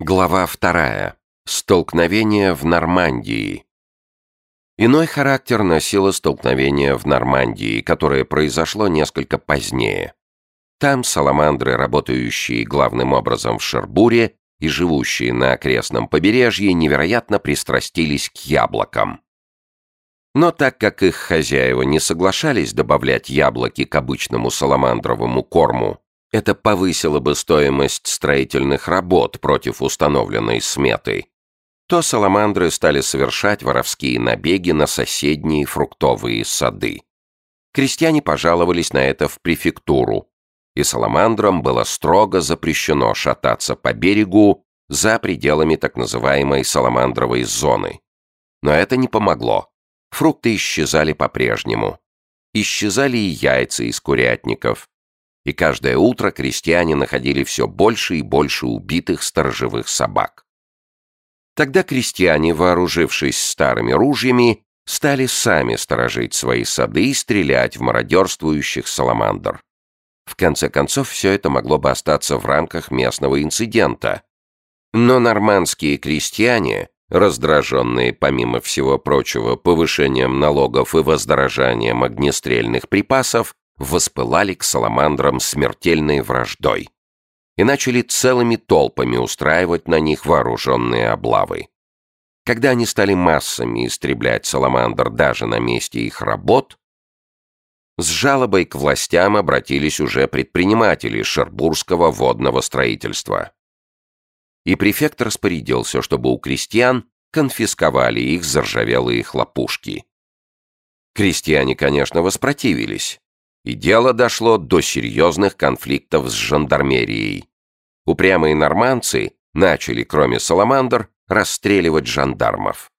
Глава вторая. Столкновение в Нормандии. Иной характер носило столкновение в Нормандии, которое произошло несколько позднее. Там саламандры, работающие главным образом в Шербуре и живущие на окрестном побережье, невероятно пристрастились к яблокам. Но так как их хозяева не соглашались добавлять яблоки к обычному саламандровому корму, это повысило бы стоимость строительных работ против установленной сметы, то саламандры стали совершать воровские набеги на соседние фруктовые сады. Крестьяне пожаловались на это в префектуру, и саламандрам было строго запрещено шататься по берегу за пределами так называемой саламандровой зоны. Но это не помогло. Фрукты исчезали по-прежнему. Исчезали и яйца из курятников, и каждое утро крестьяне находили все больше и больше убитых сторожевых собак. Тогда крестьяне, вооружившись старыми ружьями, стали сами сторожить свои сады и стрелять в мародерствующих саламандр. В конце концов, все это могло бы остаться в рамках местного инцидента. Но нормандские крестьяне, раздраженные, помимо всего прочего, повышением налогов и воздорожанием огнестрельных припасов, воспылали к саламандрам смертельной враждой и начали целыми толпами устраивать на них вооруженные облавы. Когда они стали массами истреблять саламандр даже на месте их работ, с жалобой к властям обратились уже предприниматели шербурского водного строительства. И префект распорядился, чтобы у крестьян конфисковали их заржавелые хлопушки. Крестьяне, конечно, воспротивились, и дело дошло до серьезных конфликтов с жандармерией. Упрямые нормандцы начали, кроме саламандр, расстреливать жандармов.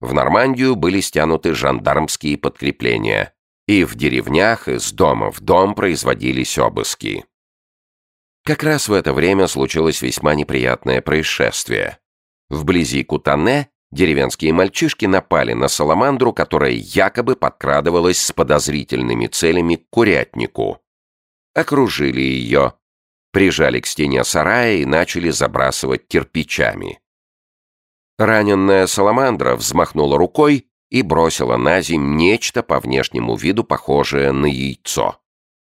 В Нормандию были стянуты жандармские подкрепления, и в деревнях из дома в дом производились обыски. Как раз в это время случилось весьма неприятное происшествие. Вблизи Кутане Деревенские мальчишки напали на саламандру, которая якобы подкрадывалась с подозрительными целями к курятнику. Окружили ее, прижали к стене сарая и начали забрасывать кирпичами. Раненная саламандра взмахнула рукой и бросила на земь нечто по внешнему виду похожее на яйцо.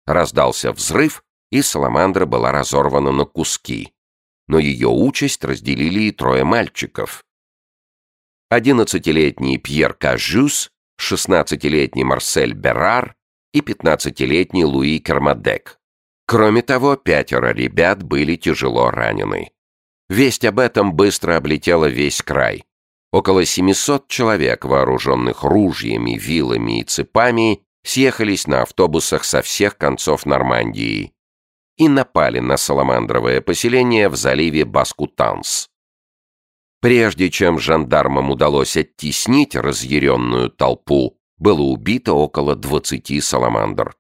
Раздался взрыв, и саламандра была разорвана на куски. Но ее участь разделили и трое мальчиков. Одиннадцатилетний Пьер Кажюс, шестнадцатилетний Марсель Берар и пятнадцатилетний Луи Кермадек. Кроме того, пятеро ребят были тяжело ранены. Весть об этом быстро облетела весь край. Около 700 человек, вооруженных ружьями, вилами и цепами, съехались на автобусах со всех концов Нормандии и напали на саламандровое поселение в заливе Баскутанс. Прежде чем жандармам удалось оттеснить разъяренную толпу, было убито около 20 саламандр.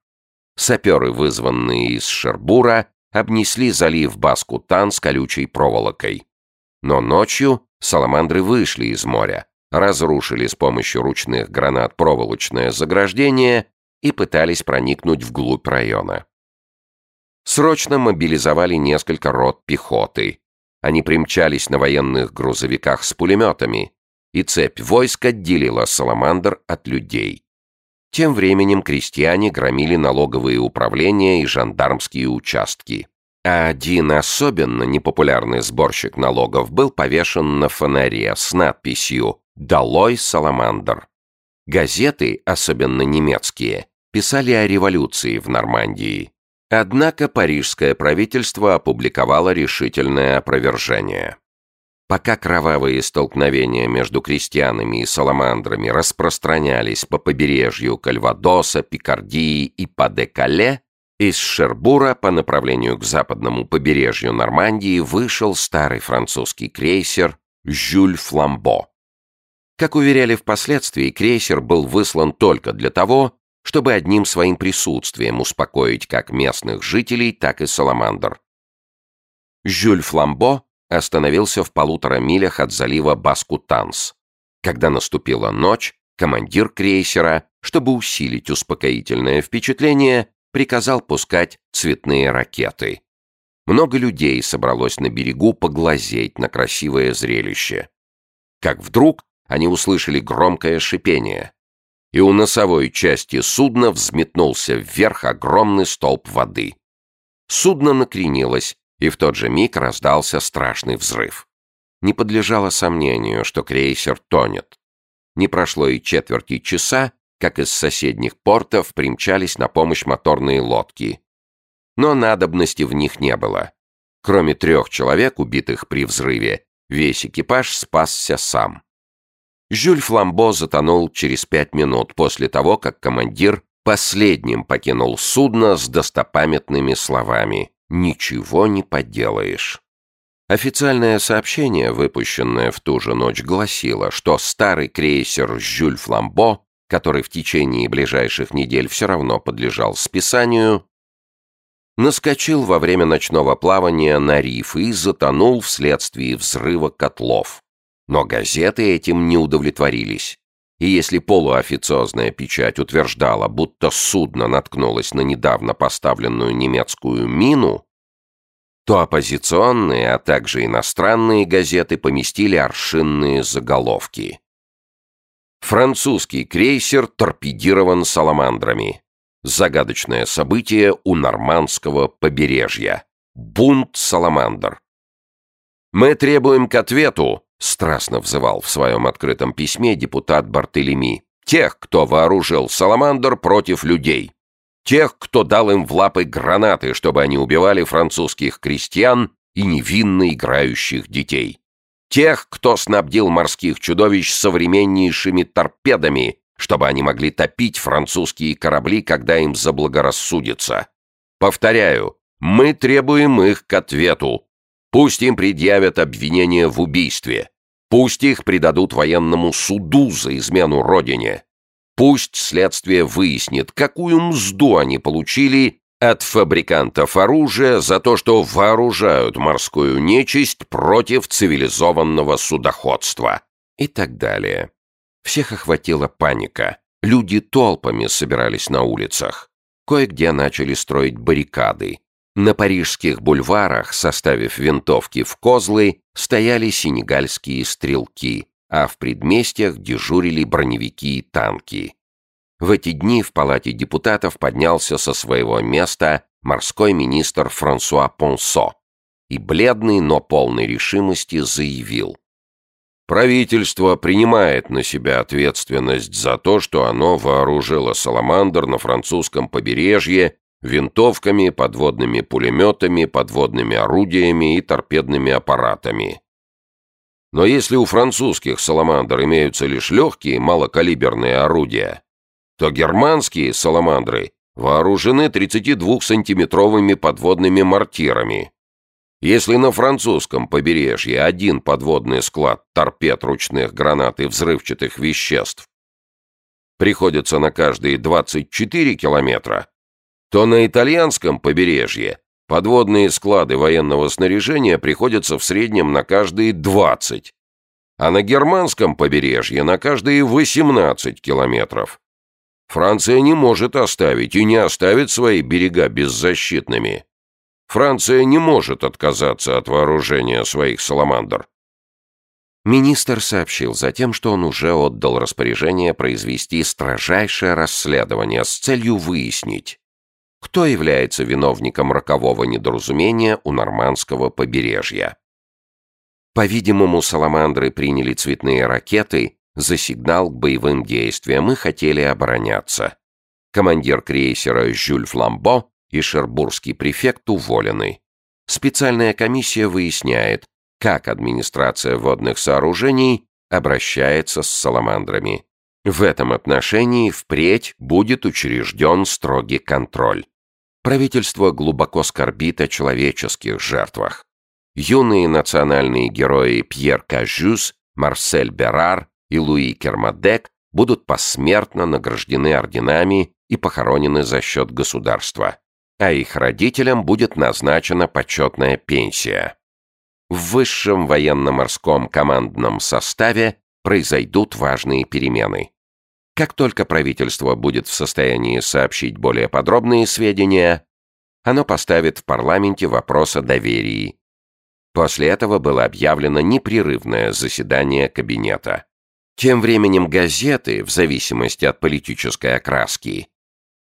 Саперы, вызванные из Шербура, обнесли залив Баскутан с колючей проволокой. Но ночью саламандры вышли из моря, разрушили с помощью ручных гранат проволочное заграждение и пытались проникнуть вглубь района. Срочно мобилизовали несколько рот пехоты, они примчались на военных грузовиках с пулеметами, и цепь войск отделила Саламандр от людей. Тем временем крестьяне громили налоговые управления и жандармские участки. А один особенно непопулярный сборщик налогов был повешен на фонаре с надписью «Долой Саламандр». Газеты, особенно немецкие, писали о революции в Нормандии. Однако парижское правительство опубликовало решительное опровержение. Пока кровавые столкновения между крестьянами и саламандрами распространялись по побережью Кальвадоса, Пикардии и Паде-Кале, из Шербура по направлению к западному побережью Нормандии вышел старый французский крейсер «Жюль Фламбо». Как уверяли впоследствии, крейсер был выслан только для того, чтобы одним своим присутствием успокоить как местных жителей, так и саламандр. Жюль Фламбо остановился в полутора милях от залива Баскутанс. Когда наступила ночь, командир крейсера, чтобы усилить успокоительное впечатление, приказал пускать цветные ракеты. Много людей собралось на берегу поглазеть на красивое зрелище. Как вдруг они услышали громкое шипение, и у носовой части судна взметнулся вверх огромный столб воды. Судно накренилось, и в тот же миг раздался страшный взрыв. Не подлежало сомнению, что крейсер тонет. Не прошло и четверти часа, как из соседних портов примчались на помощь моторные лодки. Но надобности в них не было. Кроме трех человек, убитых при взрыве, весь экипаж спасся сам. Жюль Фламбо затонул через пять минут после того, как командир последним покинул судно с достопамятными словами «Ничего не поделаешь». Официальное сообщение, выпущенное в ту же ночь, гласило, что старый крейсер «Жюль Фламбо», который в течение ближайших недель все равно подлежал списанию, наскочил во время ночного плавания на риф и затонул вследствие взрыва котлов. Но газеты этим не удовлетворились. И если полуофициозная печать утверждала, будто судно наткнулось на недавно поставленную немецкую мину, то оппозиционные, а также иностранные газеты поместили аршинные заголовки. Французский крейсер торпедирован саламандрами. Загадочное событие у нормандского побережья. Бунт саламандр. Мы требуем к ответу, страстно взывал в своем открытом письме депутат Бартелеми, тех, кто вооружил саламандр против людей. Тех, кто дал им в лапы гранаты, чтобы они убивали французских крестьян и невинно играющих детей. Тех, кто снабдил морских чудовищ современнейшими торпедами, чтобы они могли топить французские корабли, когда им заблагорассудится. Повторяю, мы требуем их к ответу. Пусть им предъявят обвинение в убийстве. Пусть их предадут военному суду за измену родине. Пусть следствие выяснит, какую мзду они получили от фабрикантов оружия за то, что вооружают морскую нечисть против цивилизованного судоходства и так далее. Всех охватила паника. Люди толпами собирались на улицах. Кое-где начали строить баррикады. На парижских бульварах, составив винтовки в козлы, стояли сенегальские стрелки, а в предместьях дежурили броневики и танки. В эти дни в Палате депутатов поднялся со своего места морской министр Франсуа Понсо и бледный, но полной решимости заявил. Правительство принимает на себя ответственность за то, что оно вооружило «Саламандр» на французском побережье винтовками, подводными пулеметами, подводными орудиями и торпедными аппаратами. Но если у французских «Саламандр» имеются лишь легкие малокалиберные орудия, то германские «Саламандры» вооружены 32-сантиметровыми подводными мортирами. Если на французском побережье один подводный склад торпед ручных гранат и взрывчатых веществ приходится на каждые 24 километра, то на итальянском побережье Подводные склады военного снаряжения приходятся в среднем на каждые 20, а на германском побережье на каждые 18 километров. Франция не может оставить и не оставит свои берега беззащитными. Франция не может отказаться от вооружения своих «Саламандр». Министр сообщил затем, что он уже отдал распоряжение произвести строжайшее расследование с целью выяснить, кто является виновником рокового недоразумения у нормандского побережья. По-видимому, саламандры приняли цветные ракеты за сигнал к боевым действиям и хотели обороняться. Командир крейсера Жюль Фламбо и шербургский префект уволены. Специальная комиссия выясняет, как администрация водных сооружений обращается с саламандрами. В этом отношении впредь будет учрежден строгий контроль. Правительство глубоко скорбит о человеческих жертвах. Юные национальные герои Пьер Кажюс, Марсель Берар и Луи Кермадек будут посмертно награждены орденами и похоронены за счет государства, а их родителям будет назначена почетная пенсия. В высшем военно-морском командном составе произойдут важные перемены. Как только правительство будет в состоянии сообщить более подробные сведения, оно поставит в парламенте вопрос о доверии. После этого было объявлено непрерывное заседание кабинета. Тем временем газеты, в зависимости от политической окраски,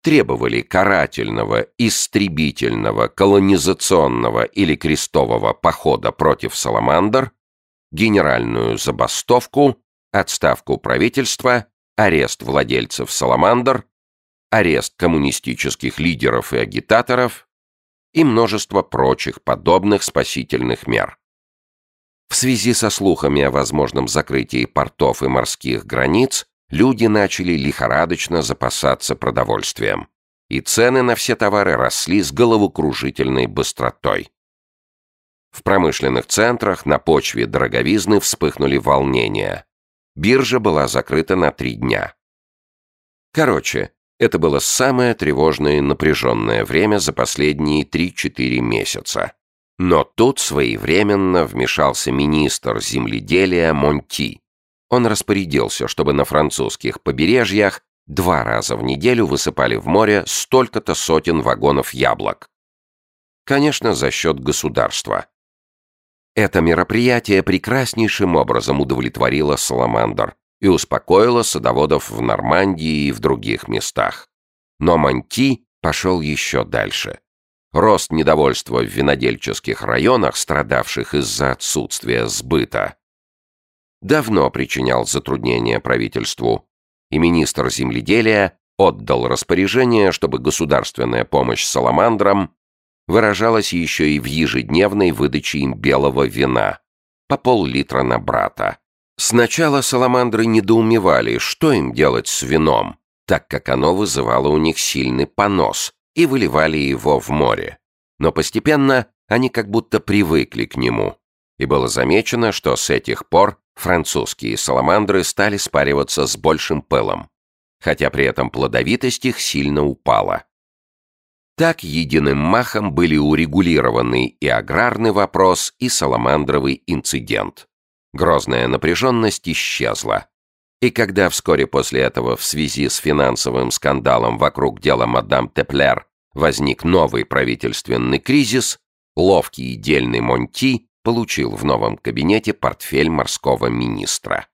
требовали карательного, истребительного, колонизационного или крестового похода против Саламандр, генеральную забастовку, отставку правительства, арест владельцев Саламандр, арест коммунистических лидеров и агитаторов и множество прочих подобных спасительных мер. В связи со слухами о возможном закрытии портов и морских границ, люди начали лихорадочно запасаться продовольствием, и цены на все товары росли с головокружительной быстротой. В промышленных центрах на почве дороговизны вспыхнули волнения. Биржа была закрыта на три дня. Короче, это было самое тревожное и напряженное время за последние 3-4 месяца. Но тут своевременно вмешался министр земледелия Монти. Он распорядился, чтобы на французских побережьях два раза в неделю высыпали в море столько-то сотен вагонов яблок. Конечно, за счет государства. Это мероприятие прекраснейшим образом удовлетворило Саламандр и успокоило садоводов в Нормандии и в других местах. Но Монти пошел еще дальше. Рост недовольства в винодельческих районах, страдавших из-за отсутствия сбыта, давно причинял затруднения правительству, и министр земледелия отдал распоряжение, чтобы государственная помощь саламандрам выражалась еще и в ежедневной выдаче им белого вина по пол-литра на брата. Сначала саламандры недоумевали, что им делать с вином, так как оно вызывало у них сильный понос, и выливали его в море. Но постепенно они как будто привыкли к нему, и было замечено, что с этих пор французские саламандры стали спариваться с большим пылом, хотя при этом плодовитость их сильно упала. Так единым махом были урегулированы и аграрный вопрос, и саламандровый инцидент. Грозная напряженность исчезла. И когда вскоре после этого в связи с финансовым скандалом вокруг дела мадам Теплер возник новый правительственный кризис, ловкий и дельный Монти получил в новом кабинете портфель морского министра.